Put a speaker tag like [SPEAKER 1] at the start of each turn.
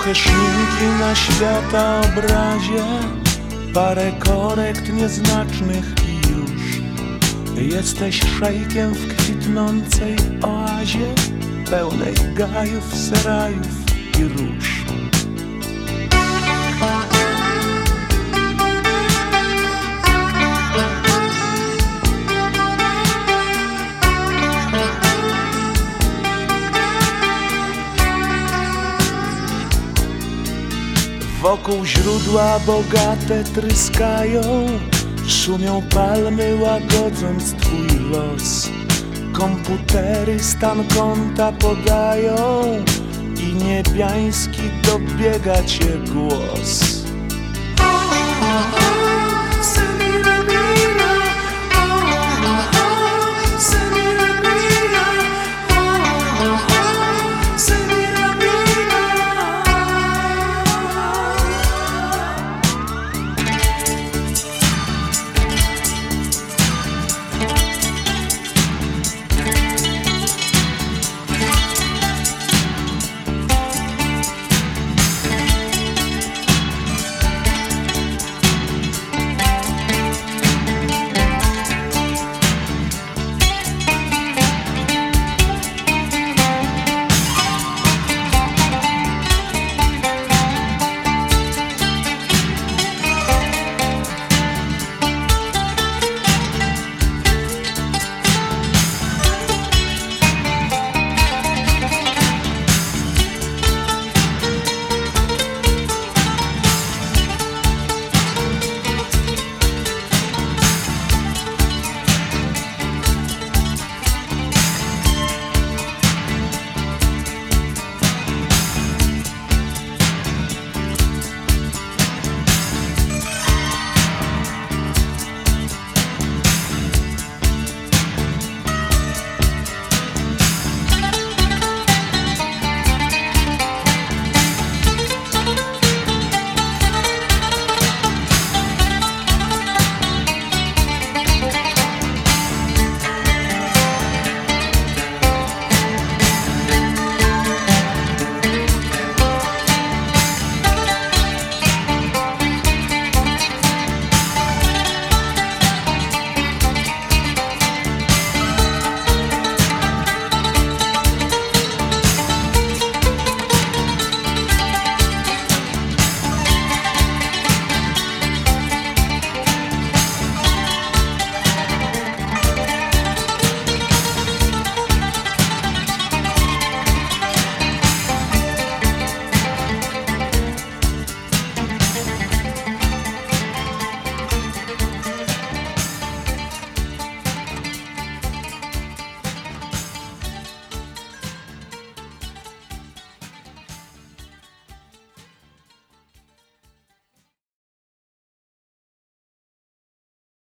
[SPEAKER 1] Trochę szminki na świata obrazie Parę korekt nieznacznych i już Jesteś szejkiem w kwitnącej oazie Pełnej gajów, serajów i róż Wokół źródła bogate tryskają. Szumią palmy łagodząc twój los. Komputery stan konta podają I niebiański dobiega cię głos